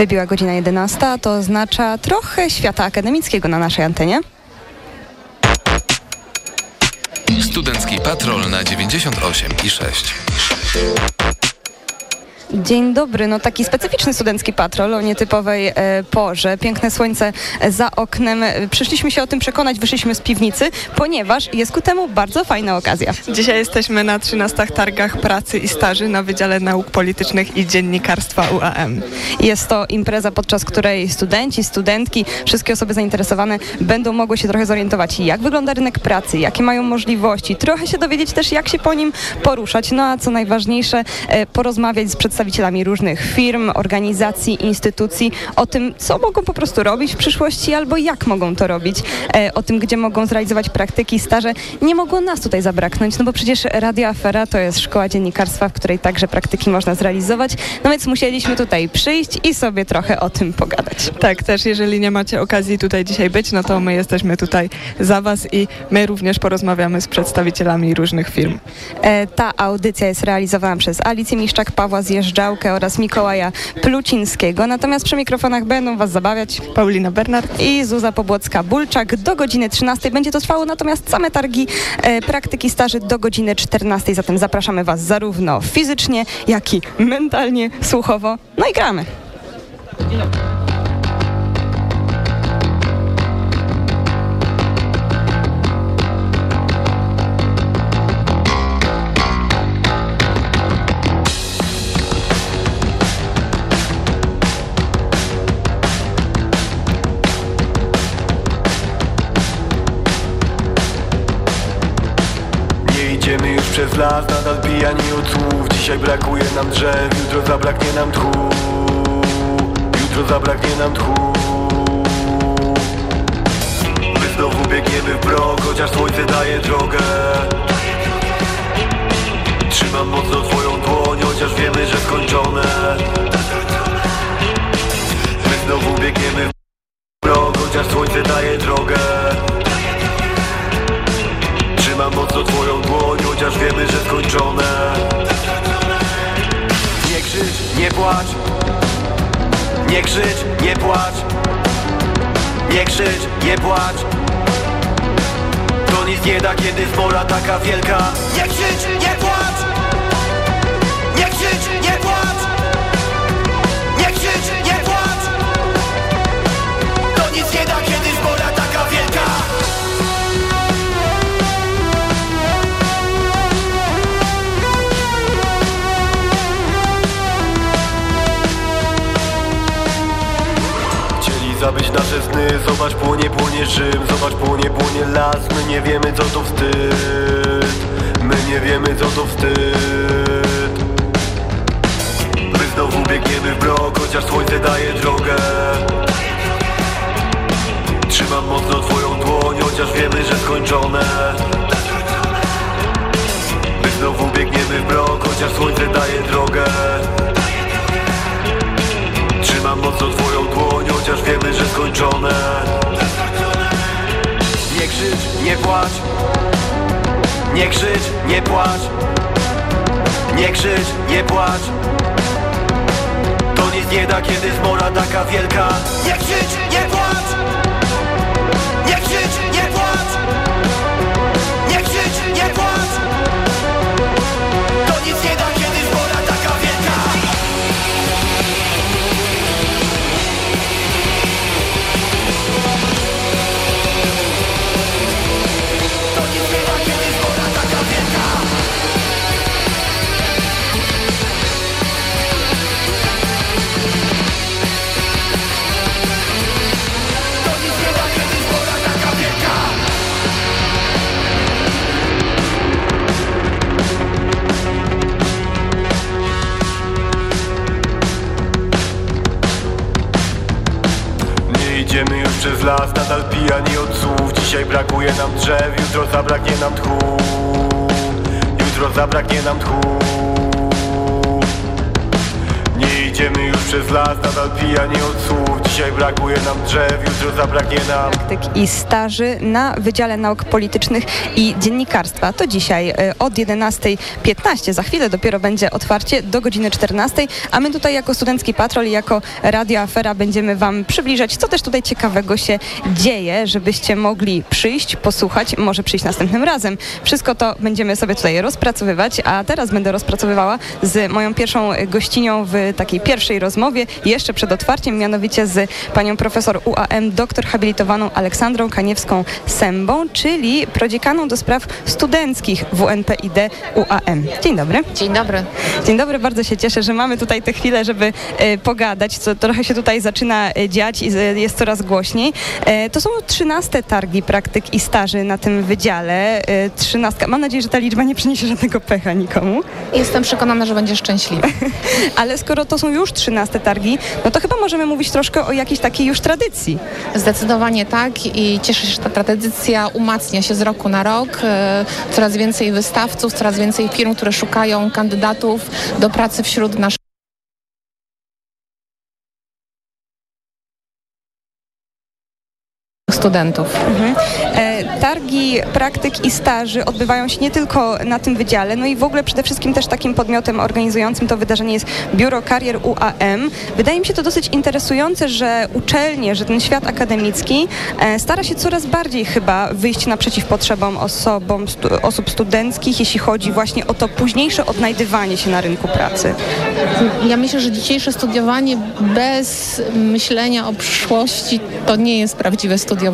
Wybiła godzina 11, to oznacza trochę świata akademickiego na naszej antenie. Studencki Patrol na 98 i 6. Dzień dobry, no taki specyficzny studencki patrol o nietypowej e, porze. Piękne słońce za oknem. Przyszliśmy się o tym przekonać, wyszliśmy z piwnicy, ponieważ jest ku temu bardzo fajna okazja. Dzisiaj jesteśmy na 13 targach pracy i staży na Wydziale Nauk Politycznych i Dziennikarstwa UAM. Jest to impreza, podczas której studenci, studentki, wszystkie osoby zainteresowane będą mogły się trochę zorientować, jak wygląda rynek pracy, jakie mają możliwości, trochę się dowiedzieć też, jak się po nim poruszać, no a co najważniejsze, e, porozmawiać z przedstawicielami przedstawicielami różnych firm, organizacji, instytucji o tym, co mogą po prostu robić w przyszłości albo jak mogą to robić, e, o tym, gdzie mogą zrealizować praktyki, staże. Nie mogło nas tutaj zabraknąć, no bo przecież Radio Afera to jest szkoła dziennikarstwa, w której także praktyki można zrealizować, no więc musieliśmy tutaj przyjść i sobie trochę o tym pogadać. Tak, też jeżeli nie macie okazji tutaj dzisiaj być, no to my jesteśmy tutaj za Was i my również porozmawiamy z przedstawicielami różnych firm. E, ta audycja jest realizowana przez Alicję Miszczak, Pawła Zjeżdża, Działkę oraz Mikołaja Plucińskiego. Natomiast przy mikrofonach będą Was zabawiać Paulina Bernard i Zuza Pobłocka-Bulczak do godziny 13. Będzie to trwało natomiast same targi e, praktyki staży do godziny 14. Zatem zapraszamy Was zarówno fizycznie, jak i mentalnie, słuchowo. No i gramy. Nadal pijani od słów. Dzisiaj brakuje nam drzew Jutro zabraknie nam tchu. Jutro zabraknie nam tchu. My znowu biegniemy w brok Chociaż słońce daje drogę. Trzymam mocno twoją dłoń Chociaż wiemy, że skończone. My znowu biegniemy w brok Chociaż słońce daje drogę. Trzymam mocno twoją chociaż wiemy, że skończone. Nie krzycz, nie płacz. Nie krzycz, nie płacz. Nie krzycz, nie płacz. To nic nie da, kiedy zmora taka wielka. Nie krzycz, nie płacz sny Zobacz płonie, płonie Rzym Zobacz płonie, płonie las. My nie wiemy co to wstyd. My nie wiemy co to wstyd. My znowu biegniemy w brok Chociaż słońce daje drogę. Trzymam mocno twoją dłoń Chociaż wiemy, że skończone. My znowu biegniemy w brok Chociaż słońce daje drogę. Trzymam mocno twoją dłoń, Nie krzycz, nie płacz. Nie krzycz, nie płacz. Nie krzycz, nie płacz. To nic nie da, kiedy zmora taka wielka. Nie krzycz, nie płacz Idziemy już przez las, nadal pijani od słów. Dzisiaj brakuje nam drzew, jutro zabraknie nam tchu. Jutro zabraknie nam tchu. Nie idziemy już przez las, nadal pijani od słów Dzisiaj brakuje nam drzew, jutro zabraknie nam praktyk i staży na Wydziale Nauk Politycznych i Dziennikarstwa. To dzisiaj e, od 11.15. Za chwilę dopiero będzie otwarcie do godziny 14, a my tutaj jako Studencki Patrol i jako Radio Afera będziemy Wam przybliżać, co też tutaj ciekawego się dzieje, żebyście mogli przyjść, posłuchać, może przyjść następnym razem. Wszystko to będziemy sobie tutaj rozpracowywać, a teraz będę rozpracowywała z moją pierwszą gościnią w takiej pierwszej rozmowie, jeszcze przed otwarciem, mianowicie z panią profesor UAM, doktor habilitowaną Aleksandrą Kaniewską-Sębą, czyli prodziekaną do spraw studenckich WNPID UAM. Dzień dobry. Dzień dobry. Dzień dobry, bardzo się cieszę, że mamy tutaj tę chwilę, żeby e, pogadać, co trochę się tutaj zaczyna e, dziać i jest coraz głośniej. E, to są 13 targi praktyk i staży na tym wydziale. E, 13. Mam nadzieję, że ta liczba nie przyniesie żadnego pecha nikomu. Jestem przekonana, że będzie szczęśliwy. Ale skoro to są już 13 targi, no to chyba możemy mówić troszkę o jakiejś takiej już tradycji. Zdecydowanie tak i cieszę się, że ta tradycja umacnia się z roku na rok. E, Coraz więcej wystawców, coraz więcej firm, które szukają kandydatów do pracy wśród naszych studentów. E, Targi praktyk i staży odbywają się nie tylko na tym wydziale, no i w ogóle przede wszystkim też takim podmiotem organizującym to wydarzenie jest Biuro Karier UAM. Wydaje mi się to dosyć interesujące, że uczelnie, że ten świat akademicki e, stara się coraz bardziej chyba wyjść naprzeciw potrzebom osobom, stu, osób studenckich, jeśli chodzi właśnie o to późniejsze odnajdywanie się na rynku pracy. Ja myślę, że dzisiejsze studiowanie bez myślenia o przyszłości to nie jest prawdziwe studiowanie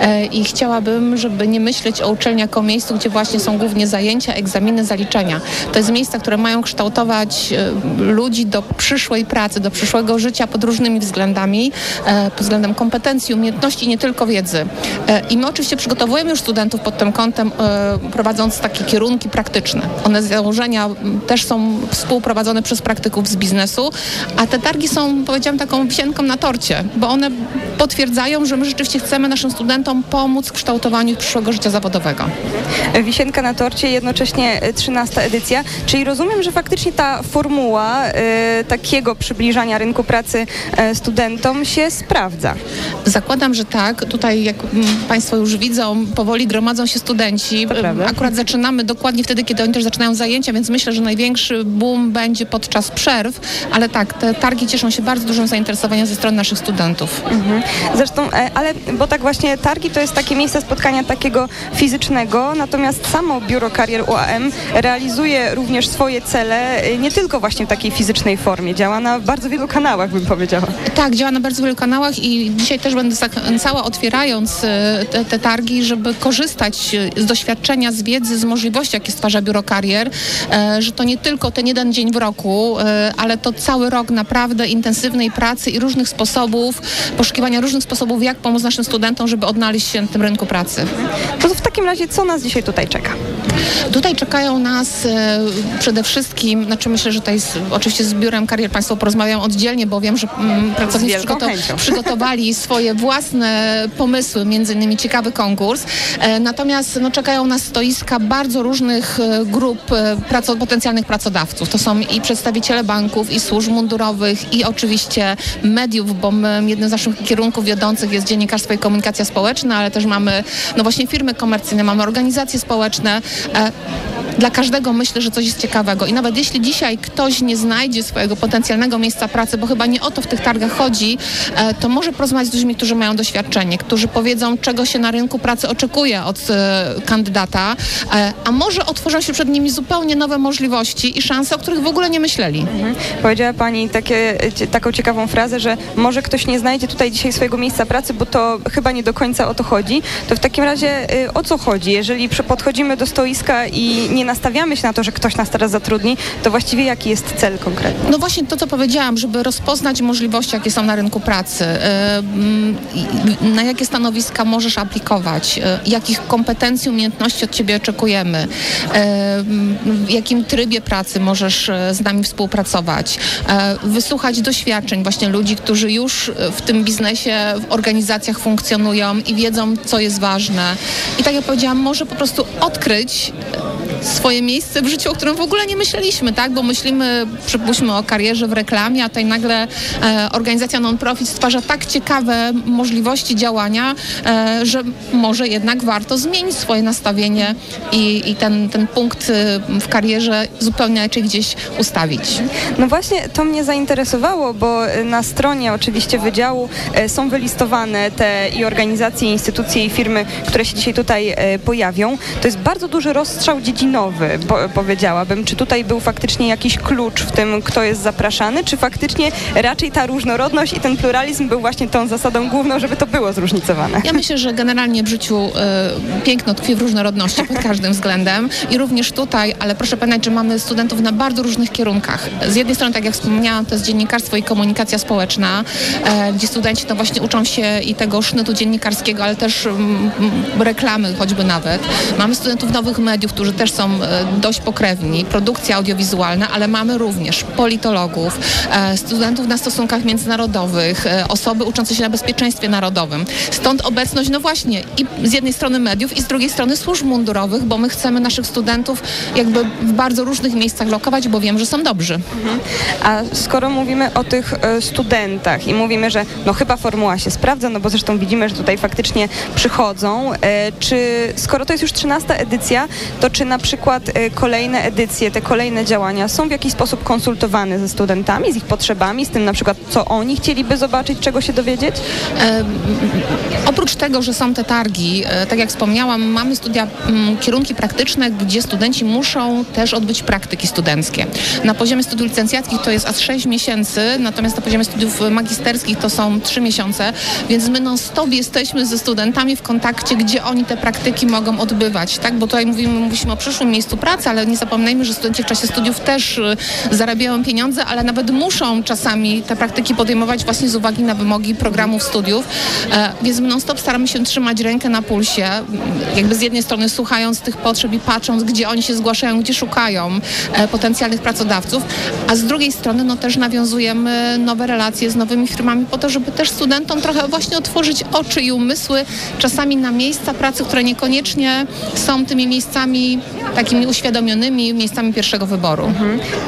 E, i chciałabym, żeby nie myśleć o uczelni jako miejscu, gdzie właśnie są głównie zajęcia, egzaminy, zaliczenia. To jest miejsca, które mają kształtować e, ludzi do przyszłej pracy, do przyszłego życia pod różnymi względami, e, pod względem kompetencji, umiejętności, nie tylko wiedzy. I my oczywiście przygotowujemy już studentów pod tym kątem, prowadząc takie kierunki praktyczne. One z założenia też są współprowadzone przez praktyków z biznesu, a te targi są, powiedziałam, taką wisienką na torcie, bo one potwierdzają, że my rzeczywiście chcemy naszym studentom pomóc w kształtowaniu przyszłego życia zawodowego. Wisienka na torcie, jednocześnie e, 13 edycja, czyli rozumiem, że faktycznie ta formuła e, takiego przybliżania rynku pracy e, studentom się sprawdza. Zakładam, że tak. Tutaj, jak mm, Państwo już widzą, powoli gromadzą się studenci. Prawda. Akurat zaczynamy dokładnie wtedy, kiedy oni też zaczynają zajęcia, więc myślę, że największy boom będzie podczas przerw, ale tak, te targi cieszą się bardzo dużym zainteresowaniem ze strony naszych studentów. Zresztą, e, ale bo tak właśnie targi to jest takie miejsce spotkania takiego fizycznego, natomiast samo biuro karier UAM realizuje również swoje cele e, nie tylko właśnie w takiej fizycznej formie, działa na bardzo wielu kanałach, bym powiedziała. Tak, działa na bardzo wielu kanałach i dzisiaj też będę zachęcała, otwierając e, te, te targi, żeby korzystać e, z doświadczenia, z wiedzy, z możliwości, jakie stwarza Biuro Karier, że to nie tylko ten jeden dzień w roku, ale to cały rok naprawdę intensywnej pracy i różnych sposobów, poszukiwania różnych sposobów, jak pomóc naszym studentom, żeby odnaleźć się na tym rynku pracy. To w takim razie, co nas dzisiaj tutaj czeka? Tutaj czekają nas e, przede wszystkim, znaczy myślę, że tutaj z, oczywiście z Biurem Karier Państwo porozmawiają oddzielnie, bo wiem, że mm, pracownicy przygoto- chęcią. przygotowali swoje własne pomysły, między innymi ciekawy konkurs. E, natomiast no, czekają nas stoiska bardzo różnych e, grup e, praco- potencjalnych pracodawców. To są i przedstawiciele banków, i służb mundurowych, i oczywiście mediów, bo my, jednym z naszych kierunków wiodących jest dziennikarstwo i komunikacja społeczna, ale też mamy no właśnie firmy komercyjne, mamy organizacje społeczne. E, dla każdego myślę, że coś jest ciekawego. I nawet jeśli dzisiaj ktoś nie znajdzie swojego potencjalnego miejsca pracy, bo chyba nie o to w tych targach chodzi, e, to może porozmawiać z ludźmi, którzy mają doświadczenie, którzy powiedzą, czego się na rynku pracy oczekuje od e, kandydata, a może otworzą się przed nimi zupełnie nowe możliwości i szanse, o których w ogóle nie myśleli. Powiedziała Pani takie, taką ciekawą frazę, że może ktoś nie znajdzie tutaj dzisiaj swojego miejsca pracy, bo to chyba nie do końca o to chodzi. To w takim razie y, o co chodzi? Jeżeli podchodzimy do stoiska i nie nastawiamy się na to, że ktoś nas teraz zatrudni, to właściwie jaki jest cel konkretny? No właśnie to, co powiedziałam, żeby rozpoznać możliwości, jakie są na rynku pracy, e, mm, na jakie stanowiska możesz aplikować, e, jakich kompetencji, umiejętności od ciebie oczekujemy, w jakim trybie pracy możesz z nami współpracować, wysłuchać doświadczeń właśnie ludzi, którzy już w tym biznesie, w organizacjach funkcjonują i wiedzą, co jest ważne. I tak jak powiedziałam, może po prostu odkryć swoje miejsce w życiu, o którym w ogóle nie myśleliśmy, tak? Bo myślimy, przypuśćmy o karierze w reklamie, a tutaj nagle e, organizacja non-profit stwarza tak ciekawe możliwości działania, e, że może jednak warto zmienić swoje nastawienie i, i ten, ten punkt e, w karierze zupełnie inaczej gdzieś ustawić. No właśnie to mnie zainteresowało, bo na stronie oczywiście wydziału e, są wylistowane te i organizacje, i instytucje, i firmy, które się dzisiaj tutaj e, pojawią. To jest bardzo duży rozstrzał bo, powiedziałabym. Czy tutaj był faktycznie jakiś klucz w tym, kto jest zapraszany, czy faktycznie raczej ta różnorodność i ten pluralizm był właśnie tą zasadą główną, żeby to było zróżnicowane? Ja myślę, że generalnie w życiu e, piękno tkwi w różnorodności pod każdym względem i również tutaj, ale proszę pamiętać, że mamy studentów na bardzo różnych kierunkach. Z jednej strony, tak jak wspomniałam, to jest dziennikarstwo i komunikacja społeczna, e, gdzie studenci to właśnie uczą się i tego sznytu dziennikarskiego, ale też mm, mm, reklamy choćby nawet. Mamy studentów nowych mediów, którzy też są e, dość pokrewni, produkcja audiowizualna, ale mamy również politologów, e, studentów na stosunkach międzynarodowych, e, osoby uczące się na bezpieczeństwie narodowym. Stąd obecność, no właśnie, i z jednej strony mediów, i z drugiej strony służb mundurowych, bo my chcemy naszych studentów jakby w bardzo różnych miejscach lokować, bo wiem, że są dobrzy. A skoro mówimy o tych studentach i mówimy, że no chyba formuła się sprawdza, no bo zresztą widzimy, że tutaj faktycznie przychodzą, czy skoro to jest już 13 edycja, to czy na przykład e, kolejne edycje, te kolejne działania są w jakiś sposób konsultowane ze studentami, z ich potrzebami, z tym na przykład co oni chcieliby zobaczyć, czego się dowiedzieć? E, oprócz tego, że są te targi, e, tak jak wspomniałam, mamy studia, m, kierunki praktyczne, gdzie studenci muszą też odbyć praktyki studenckie. Na poziomie studiów licencjackich to jest aż 6 miesięcy, natomiast na poziomie studiów magisterskich to są 3 miesiące, więc my non-stop jesteśmy ze studentami w kontakcie, gdzie oni te praktyki mogą odbywać, tak? Bo tutaj mówimy, mówimy o przyszłym miejscu pracy, ale nie zapominajmy, że studenci w czasie studiów też y, zarabiają pieniądze, ale nawet muszą czasami te praktyki podejmować właśnie z uwagi na wymogi programów studiów, e, więc non-stop staramy się trzymać rękę na pulsie, jakby z jednej strony słuchając tych potrzeb i patrząc, gdzie oni się zgłaszają, gdzie szukają e, potencjalnych pracodawców, a z drugiej strony no też nawiązujemy nowe relacje z nowymi firmami po to, żeby też studentom trochę właśnie otworzyć oczy i umysły czasami na miejsca pracy, które niekoniecznie są tymi miejscami takimi uświadomionymi, miejscami pierwszego wyboru.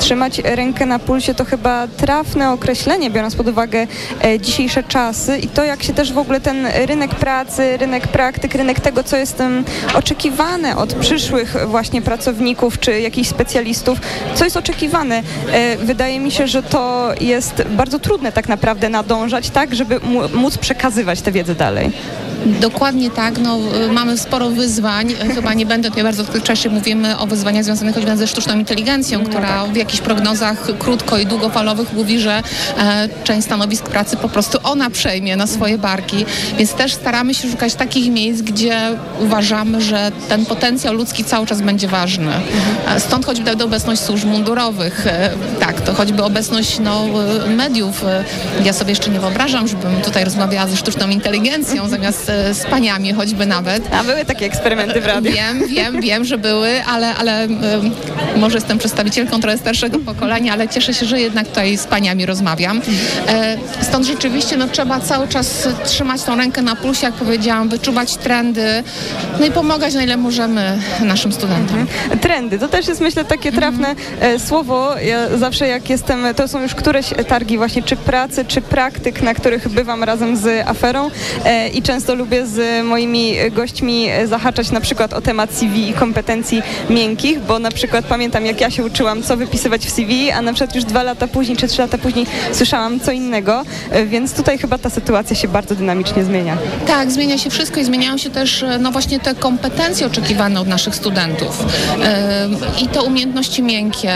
Trzymać rękę na pulsie to chyba trafne określenie, biorąc pod uwagę e, dzisiejsze czasy i to, jak się też w ogóle ten rynek pracy, rynek praktyk, rynek tego, co jest em, oczekiwane od przyszłych właśnie pracowników czy jakichś specjalistów, co jest oczekiwane. E, wydaje mi się, że to jest bardzo trudne tak naprawdę nadążać, tak, żeby móc przekazywać tę wiedzę dalej. Dokładnie tak, no, y, mamy sporo wyzwań. Chyba nie będę tutaj bardzo częściej mówimy o wyzwaniach związanych choćby ze sztuczną inteligencją, która w jakichś prognozach krótko i długofalowych mówi, że e, część stanowisk pracy po prostu ona przejmie na swoje barki. Więc też staramy się szukać takich miejsc, gdzie uważamy, że ten potencjał ludzki cały czas będzie ważny. E, Stąd choćby obecność służb mundurowych. E, tak, to choćby obecność no, e, mediów. E, Ja sobie jeszcze nie wyobrażam, żebym tutaj rozmawiała ze sztuczną inteligencją zamiast z paniami choćby nawet. A były takie eksperymenty w radiu. Wiem, wiem, wiem, że były, ale, ale może jestem przedstawicielką trochę starszego pokolenia, ale cieszę się, że jednak tutaj z paniami rozmawiam. E, stąd rzeczywiście no, trzeba cały czas trzymać tą rękę na pulsie, jak powiedziałam, wyczuwać trendy, no i pomagać na ile możemy naszym studentom. Trendy, to też jest myślę takie trafne e, słowo. Ja zawsze jak jestem, to są już któreś targi właśnie czy pracy, czy praktyk, na których bywam razem z aferą e, i często lubię z moimi gośćmi e, zahaczać na przykład o temat CV i kompetencji miękkich, bo na przykład pamiętam jak ja się uczyłam co wypisywać w CV, a na przykład już dwa lata później czy trzy lata później słyszałam co innego, e, więc tutaj chyba ta sytuacja się bardzo dynamicznie zmienia. Tak, zmienia się wszystko i zmieniają się też e, no właśnie te kompetencje oczekiwane od naszych studentów i te umiejętności miękkie,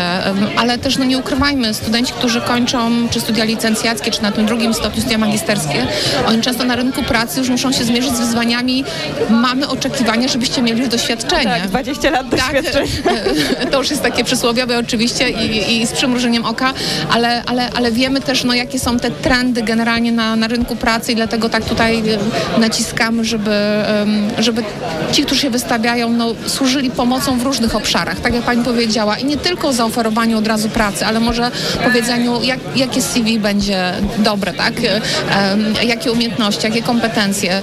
ale też no nie ukrywajmy, studenci, którzy kończą czy studia licencjackie, czy na tym drugim stopniu studia magisterskie, oni często na rynku pracy już muszą się zmierzyć z wyzwaniami. Mamy oczekiwania, żebyście mieli już doświadczenie. Tak, 20 lat doświadczeń. Tak, to już jest takie przysłowiowe oczywiście i, i z przymrużeniem oka, ale, ale, ale wiemy też, no, jakie są te trendy generalnie na, na rynku pracy i dlatego tak tutaj naciskamy, żeby, żeby ci, którzy się wystawiają, no, służyli pomocą w różnych obszarach, tak jak Pani powiedziała. I nie tylko zaoferowaniu od razu pracy, ale może powiedzeniu, jak, jakie CV będzie dobre, tak? Jakie umiejętności, jakie kompetencje.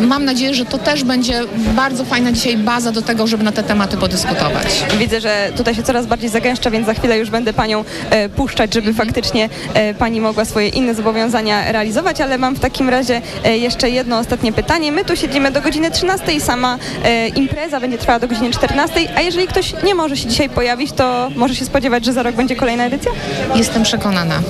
Mam nadzieję, że to też będzie bardzo fajna dzisiaj baza do tego, żeby na te tematy podyskutować. Widzę, że tutaj się coraz bardziej zagęszcza, więc za chwilę już będę panią e, puszczać, żeby faktycznie e, pani mogła swoje inne zobowiązania realizować, ale mam w takim razie e, jeszcze jedno ostatnie pytanie. My tu siedzimy do godziny 13 i sama e, impreza będzie trwała do godziny 14, a jeżeli ktoś nie może się dzisiaj pojawić, to może się spodziewać, że za rok będzie kolejna edycja? Jestem przekonana.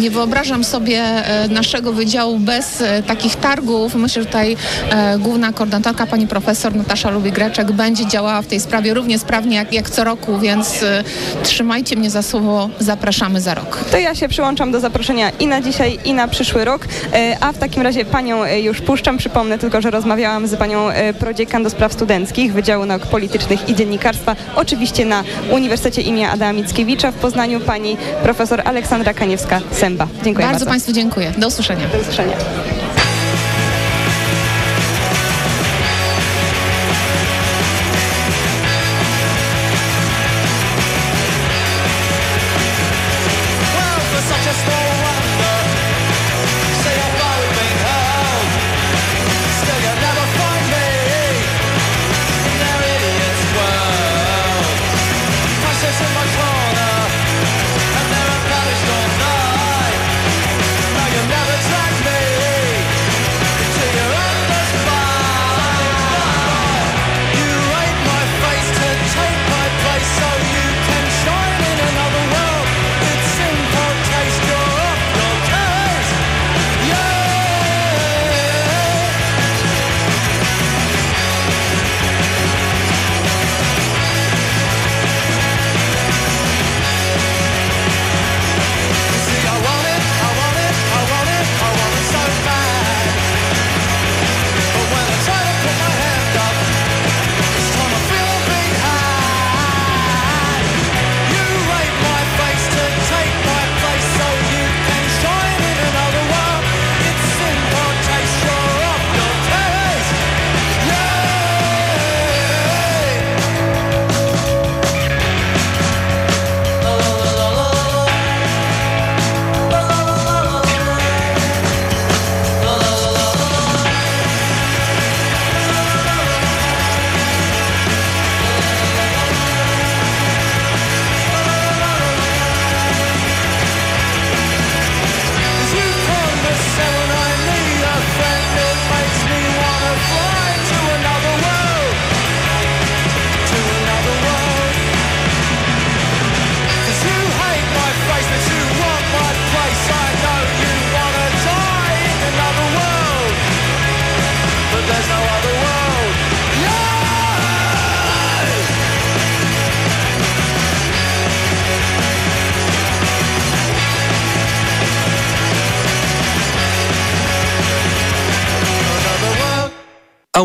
Nie wyobrażam sobie e, naszego wydziału bez e, takich targów. Myślę, że tutaj e, główna koordynatorka, pani profesor Natasza Lubi-Greczek będzie działała w tej sprawie równie sprawnie jak, jak co roku, więc e, trzymajcie mnie za słowo, zapraszamy za rok. To ja się przyłączam do zaproszenia i na dzisiaj, i na przyszły rok, e, a w takim razie panią e, już puszczam. Przypomnę tylko, że rozmawiałam z panią e, prodziekan do spraw studenckich Wydziału Nauk Politycznych i Dziennikarstwa, oczywiście na Uniwersytecie im. Adama Mickiewicza w Poznaniu, pani profesor Aleksandra Kaniewska-Sęba. Dziękuję bardzo. Bardzo Państwu dziękuję. Do usłyszenia. Do usłyszenia.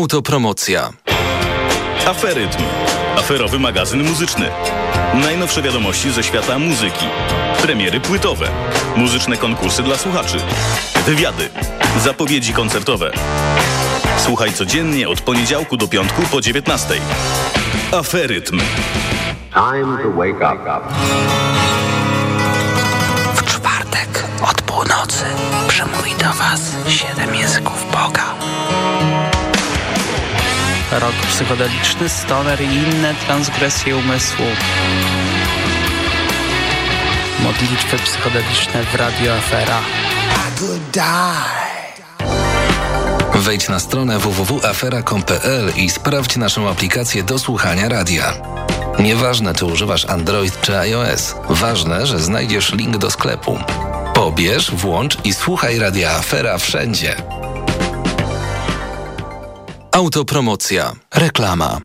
Autopromocja. Aferytm. Aferowy magazyn muzyczny. Najnowsze wiadomości ze świata muzyki. Premiery płytowe. Muzyczne konkursy dla słuchaczy. Wywiady. Zapowiedzi koncertowe. Słuchaj codziennie od poniedziałku do piątku po 19. Aferytm. Time to wake up. W czwartek od północy przemówi do Was siedem języków Boga. Rok psychodeliczny, stoner i inne transgresje umysłu. Modlitwy psychodeliczne w Radio Afera. Wejdź na stronę www.afera.com.pl i sprawdź naszą aplikację do słuchania radia. Nieważne, czy używasz Android czy iOS, ważne, że znajdziesz link do sklepu. Pobierz, włącz i słuchaj radia Afera wszędzie. Autopromocja. Reklama.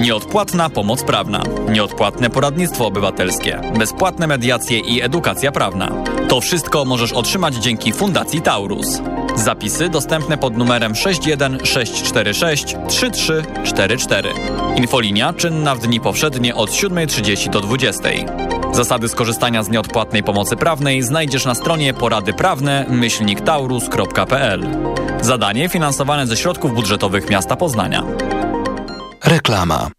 Nieodpłatna pomoc prawna, nieodpłatne poradnictwo obywatelskie, bezpłatne mediacje i edukacja prawna. To wszystko możesz otrzymać dzięki Fundacji Taurus. Zapisy dostępne pod numerem 61646 3344. Infolinia czynna w dni powszednie od 7.30 do 20.00. Zasady skorzystania z nieodpłatnej pomocy prawnej znajdziesz na stronie poradyprawne myślniktaurus.pl. Zadanie finansowane ze środków budżetowych miasta Poznania. Reklama.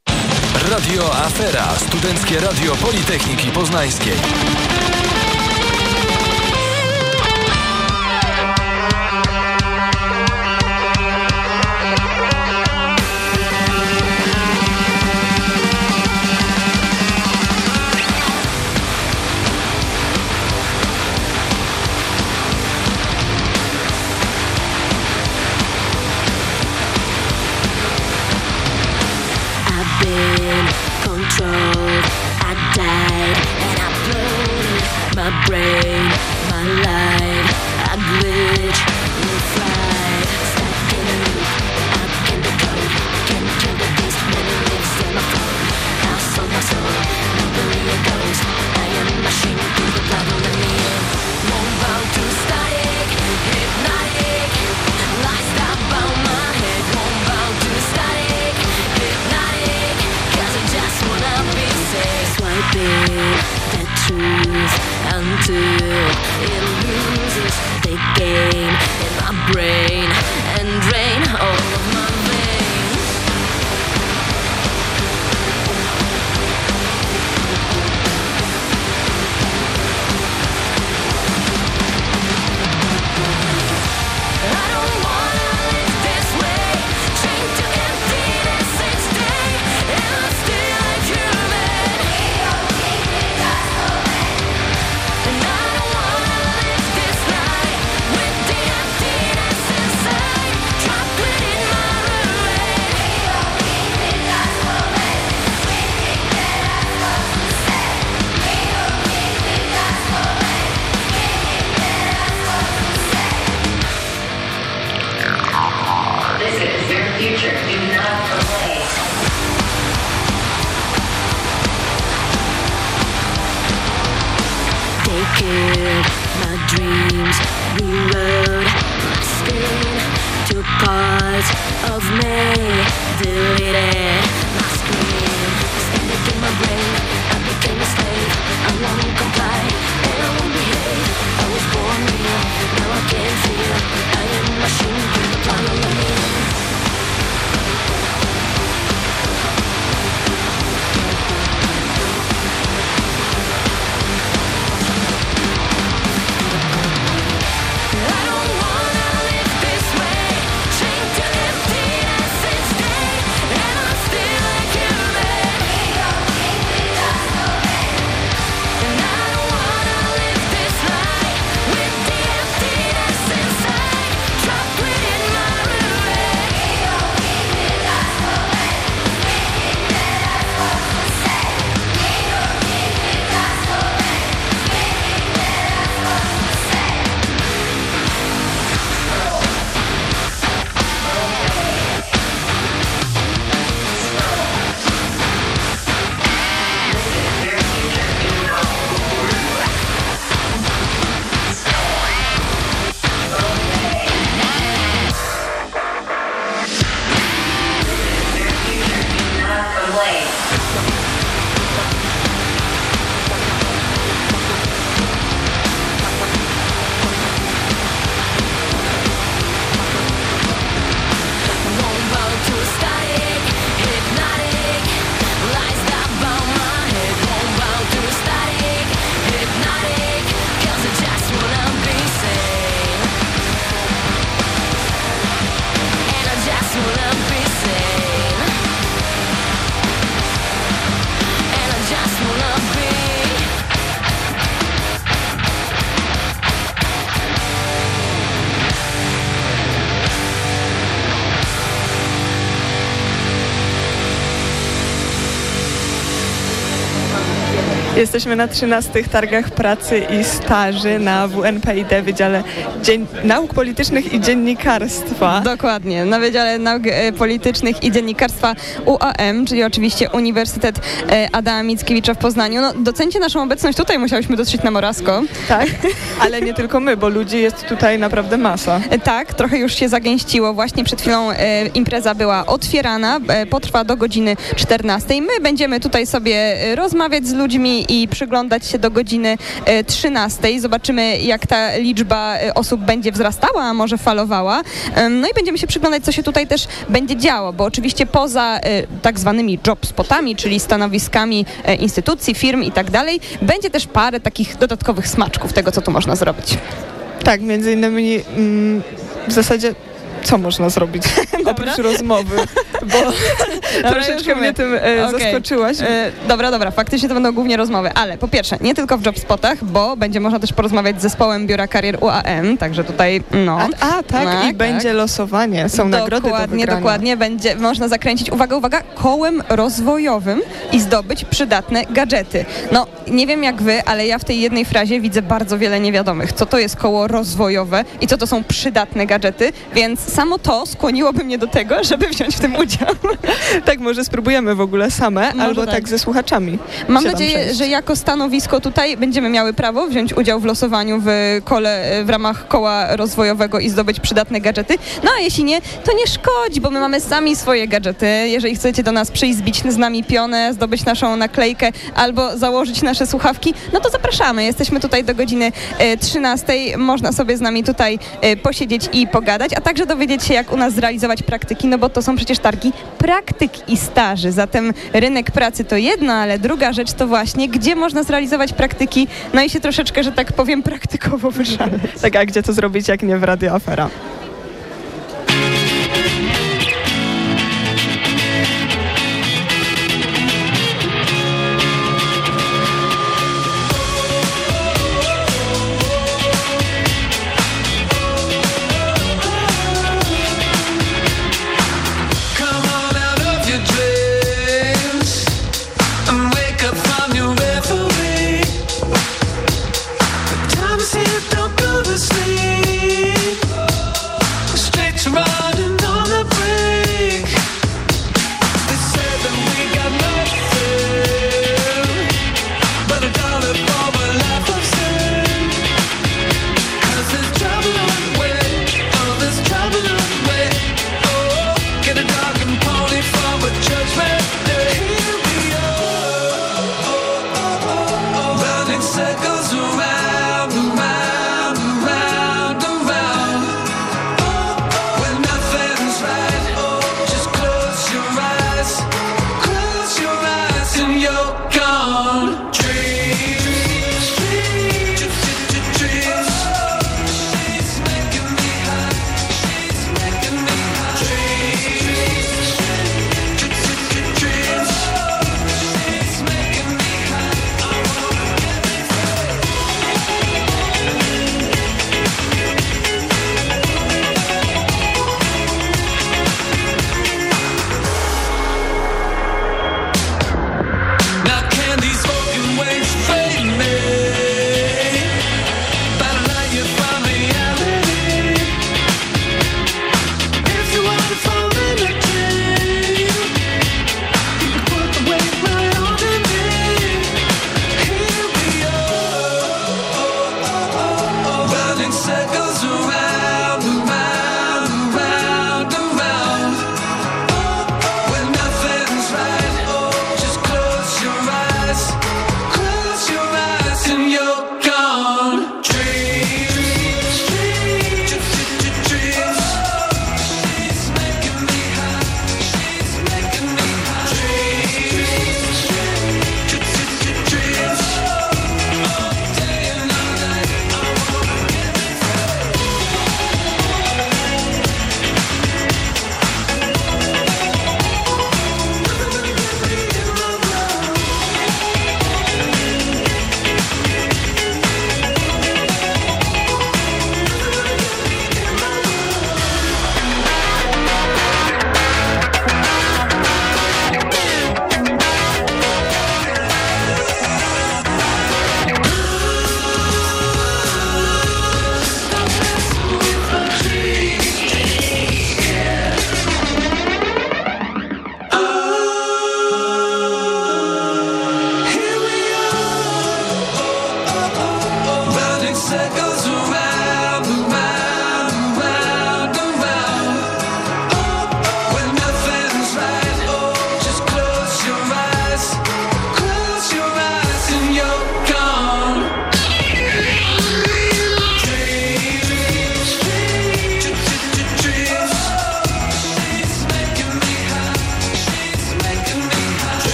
Radio Afera, Studenckie Radio Politechniki Poznańskiej. Brain, my life, a glitch, until it loses the game in my brain and drain all of my Jesteśmy na 13 targach pracy i staży na WNPID Wydziale Nauk Politycznych i Dziennikarstwa. Dokładnie, na Wydziale Nauk e, Politycznych i Dziennikarstwa UAM, czyli oczywiście Uniwersytet e, Adama Mickiewicza w Poznaniu. No, docencie naszą obecność tutaj, musiałyśmy dotrzeć na Morasko. Tak, ale nie tylko my, bo ludzi jest tutaj naprawdę masa. E, Tak, trochę już się zagęściło. Właśnie przed chwilą e, impreza była otwierana, e, potrwa do godziny 14. My będziemy tutaj sobie rozmawiać z ludźmi i przyglądać się do godziny e, 13. Zobaczymy, jak ta liczba e, osób będzie wzrastała, a może falowała. No i będziemy się przyglądać, co się tutaj też będzie działo, bo oczywiście poza e, tak zwanymi job spotami, czyli stanowiskami e, instytucji, firm i tak dalej, będzie też parę takich dodatkowych smaczków tego, co tu można zrobić. Tak, między innymi mm, w zasadzie co można zrobić oprócz rozmowy, bo troszeczkę już mówię. mnie tym e, Okej. zaskoczyłaś. E, dobra, dobra, faktycznie to będą głównie rozmowy, ale po pierwsze, nie tylko w jobspotach, bo będzie można też porozmawiać z zespołem Biura Karier UAM, także tutaj, no. A, a tak, i będzie losowanie, są nagrody do Dokładnie, dokładnie. Będzie można zakręcić, uwaga, uwaga, kołem rozwojowym i zdobyć przydatne gadżety. No, nie wiem jak wy, ale ja w tej jednej frazie widzę bardzo wiele niewiadomych. Co to jest koło rozwojowe i co to są przydatne gadżety, więc samo to skłoniłoby mnie do tego, żeby wziąć w tym udział. Tak, może spróbujemy w ogóle same, Może albo tak. tak. ze słuchaczami. Mam nadzieję, przejść. że jako stanowisko tutaj będziemy miały prawo wziąć udział w losowaniu w kole w ramach koła rozwojowego i zdobyć przydatne gadżety. No a jeśli nie, to nie szkodzi, bo my mamy sami swoje gadżety. Jeżeli chcecie do nas przyjść, zbić z nami pionę, zdobyć naszą naklejkę albo założyć nasze słuchawki, no to zapraszamy. Jesteśmy tutaj do godziny e, 13. Można sobie z nami tutaj e, posiedzieć i pogadać, a także dowiedzieć się, jak u nas zrealizować praktyki, no bo to są przecież targi praktyk i staży. Zatem rynek pracy to jedno, ale druga rzecz to właśnie, gdzie można zrealizować praktyki, no i się troszeczkę, że tak powiem, praktykowo wyszaleć. Tak, a gdzie to zrobić, jak nie w Radio Afera?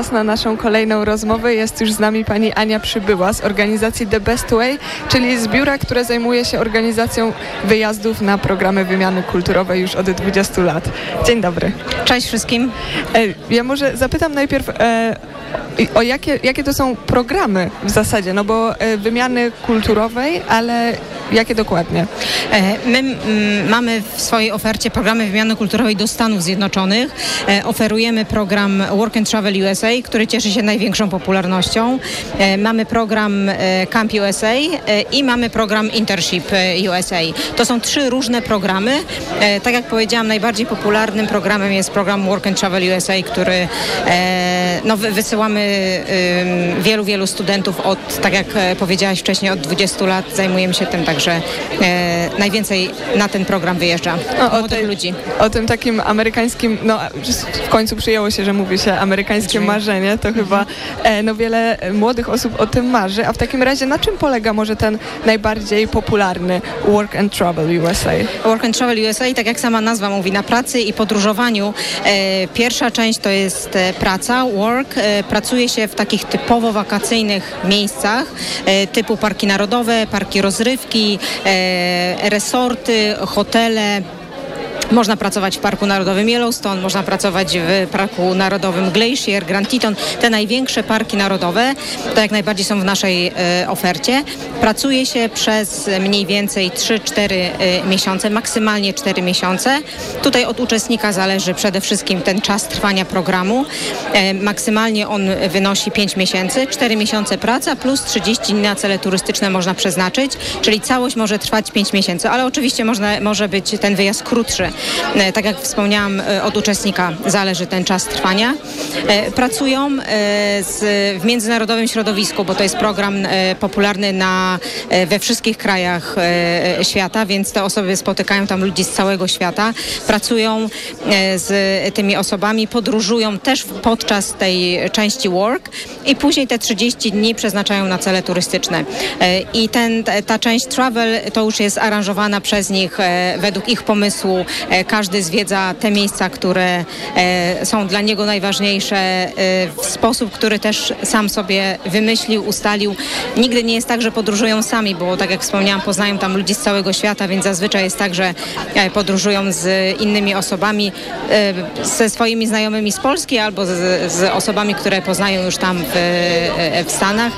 Czas na naszą kolejną rozmowę. Jest już z nami pani Ania Przybyła z organizacji The Best Way, czyli z biura, które zajmuje się organizacją wyjazdów na programy wymiany kulturowej już od 20 lat. Dzień dobry. Cześć wszystkim. E, Ja może zapytam najpierw e, o jakie, jakie to są programy w zasadzie, no bo e, wymiany kulturowej, ale jakie dokładnie? My mamy w swojej ofercie programy wymiany kulturowej do Stanów Zjednoczonych. E, Oferujemy program Work and Travel USA, który cieszy się największą popularnością. E, Mamy program e, Camp USA e, i mamy program Internship USA. To są trzy różne programy. Tak jak powiedziałam, najbardziej popularnym programem jest program Work and Travel USA, który no, wy- wysyłamy wielu, wielu studentów od, tak jak powiedziałaś wcześniej, od 20 lat zajmujemy się tym, także najwięcej na ten program wyjeżdża No, o, tej, ludzi. o tym takim amerykańskim, no w końcu przyjęło się, że mówi się amerykańskie marzenie, to chyba e, no wiele młodych osób o tym marzy, a w takim razie na czym polega może ten najbardziej popularny Work and Travel USA? Work and Travel USA, tak jak sama nazwa mówi, na pracy i podróżowaniu. E, pierwsza część to jest e, praca, work. Pracuje się w takich typowo wakacyjnych miejscach, typu parki narodowe, parki rozrywki, resorty, hotele. Można pracować w Parku Narodowym Yellowstone, można pracować w Parku Narodowym Glacier, Grand Teton. Te największe parki narodowe, to jak najbardziej są w naszej e, ofercie. Pracuje się przez mniej więcej 3-4 e, miesiące, maksymalnie 4 miesiące. Tutaj od uczestnika zależy przede wszystkim ten czas trwania programu. E, maksymalnie on wynosi 5 miesięcy, 4 miesiące praca plus 30 dni na cele turystyczne można przeznaczyć, czyli całość może trwać 5 miesięcy, ale oczywiście można, może być ten wyjazd krótszy. E, Tak jak wspomniałam, e, od uczestnika zależy ten czas trwania. E, Pracują w międzynarodowym środowisku, bo to jest program popularny na, we wszystkich krajach świata, więc te osoby spotykają tam ludzi z całego świata. Pracują z tymi osobami, podróżują też podczas tej części work i później te 30 dni przeznaczają na cele turystyczne. I ten, ta część travel to już jest aranżowana przez nich według ich pomysłu. E, Każdy zwiedza te miejsca, które e, są dla niego najważniejsze e, w sposób, który też sam sobie wymyślił, ustalił. Nigdy nie jest tak, że podróżują sami, bo tak jak wspomniałam, poznają tam ludzi z całego świata, więc zazwyczaj jest tak, że podróżują z innymi osobami, ze swoimi znajomymi z Polski albo z, z osobami, które poznają już tam w, w Stanach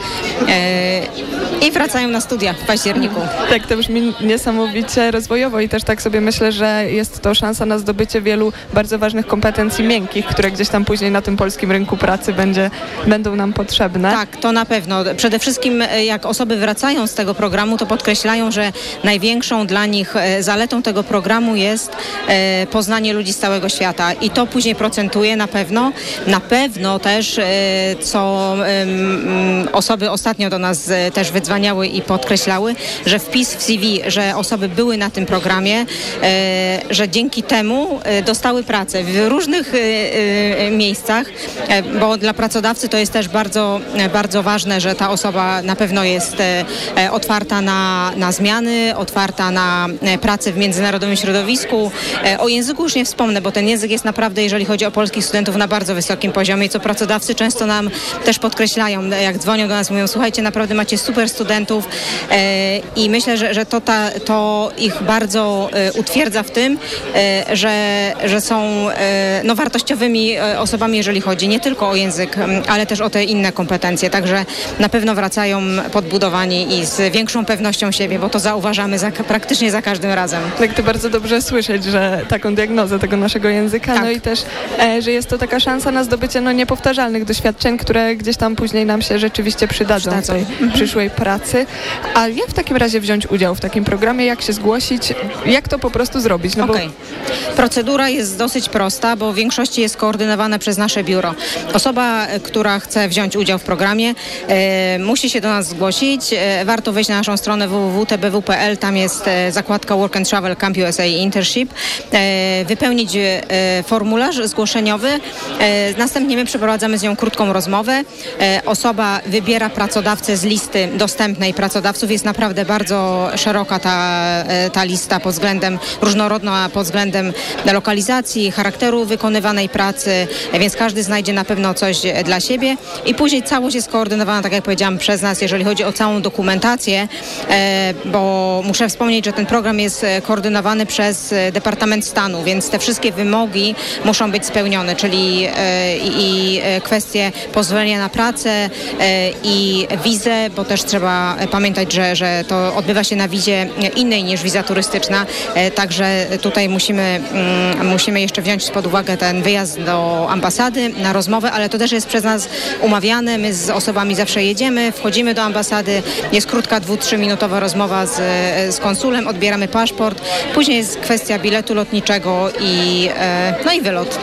i wracają na studia w październiku. Tak, to brzmi niesamowicie rozwojowo i też tak sobie myślę, że jest to szansa na zdobycie wielu bardzo ważnych kompetencji miękkich, które gdzieś tam później na tym polskim rynku pracy będzie, będą nam potrzebne. Tak, to na pewno. Przede wszystkim e, jak osoby wracają z tego programu, to podkreślają, że największą dla nich e, zaletą tego programu jest e, poznanie ludzi z całego świata i to później procentuje na pewno. Na pewno też, co em, osoby ostatnio do nas też wydzwaniały i podkreślały, że wpis w CV, że osoby były na tym programie, e, że dzięki temu e, dostały pracę w różnych e, e, miejscach, bo dla pracodawcy to jest też bardzo, bardzo ważne, że ta osoba na pewno jest otwarta na, na zmiany, otwarta na pracę w międzynarodowym środowisku. O języku już nie wspomnę, bo ten język jest naprawdę, jeżeli chodzi o polskich studentów, na bardzo wysokim poziomie, co pracodawcy często nam też podkreślają, jak dzwonią do nas, mówią, słuchajcie, naprawdę macie super studentów i myślę, że, że to, ta, to ich bardzo utwierdza w tym, że, że są e, no, wartościowymi e, osobami, jeżeli chodzi nie tylko o język, ale też o te inne kompetencje. Także na pewno wracają podbudowani i z większą pewnością siebie, bo to zauważamy za, praktycznie za każdym razem. Tak to bardzo dobrze słyszeć, że taką diagnozę tego naszego języka, no i też, e, że jest to taka szansa na zdobycie no, niepowtarzalnych doświadczeń, które gdzieś tam później nam się rzeczywiście przydadzą, w tej przyszłej pracy. A jak w takim razie wziąć udział w takim programie, jak się zgłosić, jak to po prostu zrobić? No Procedura jest dosyć prosta, bo w większości jest koordynowana przez nasze biuro. Osoba, e, która chce wziąć udział w programie, e, musi się do nas zgłosić. E, warto wejść na naszą stronę www.tbw.pl, tam jest e, zakładka Work and Travel Camp USA Internship. E, wypełnić e, formularz zgłoszeniowy. Następnie my przeprowadzamy z nią krótką rozmowę. Osoba wybiera pracodawcę z listy dostępnej pracodawców. Jest naprawdę bardzo szeroka ta, ta lista pod względem różnorodna pod względem lokalizacji, charakteru wykonywanej pracy, więc każdy znajdzie na pewno coś dla siebie. I później całość jest koordynowana, tak jak powiedziałam, przez nas, jeżeli chodzi o całą dokumentację, e, bo muszę wspomnieć, że ten program jest e, koordynowany przez e, Departament Stanu, więc te wszystkie wymogi muszą być spełnione, czyli i kwestie pozwolenia na pracę i wizę, bo też trzeba pamiętać, że, że to odbywa się na wizie innej niż wiza turystyczna, także tutaj musimy, mm, musimy jeszcze wziąć pod uwagę ten wyjazd do ambasady na rozmowę, ale to też jest przez nas umawiane, my z osobami zawsze jedziemy, wchodzimy do ambasady, jest krótka dwu, trzyminutowa rozmowa z, z konsulem, odbieramy paszport, później jest kwestia biletu lotniczego i, e, no i wylot.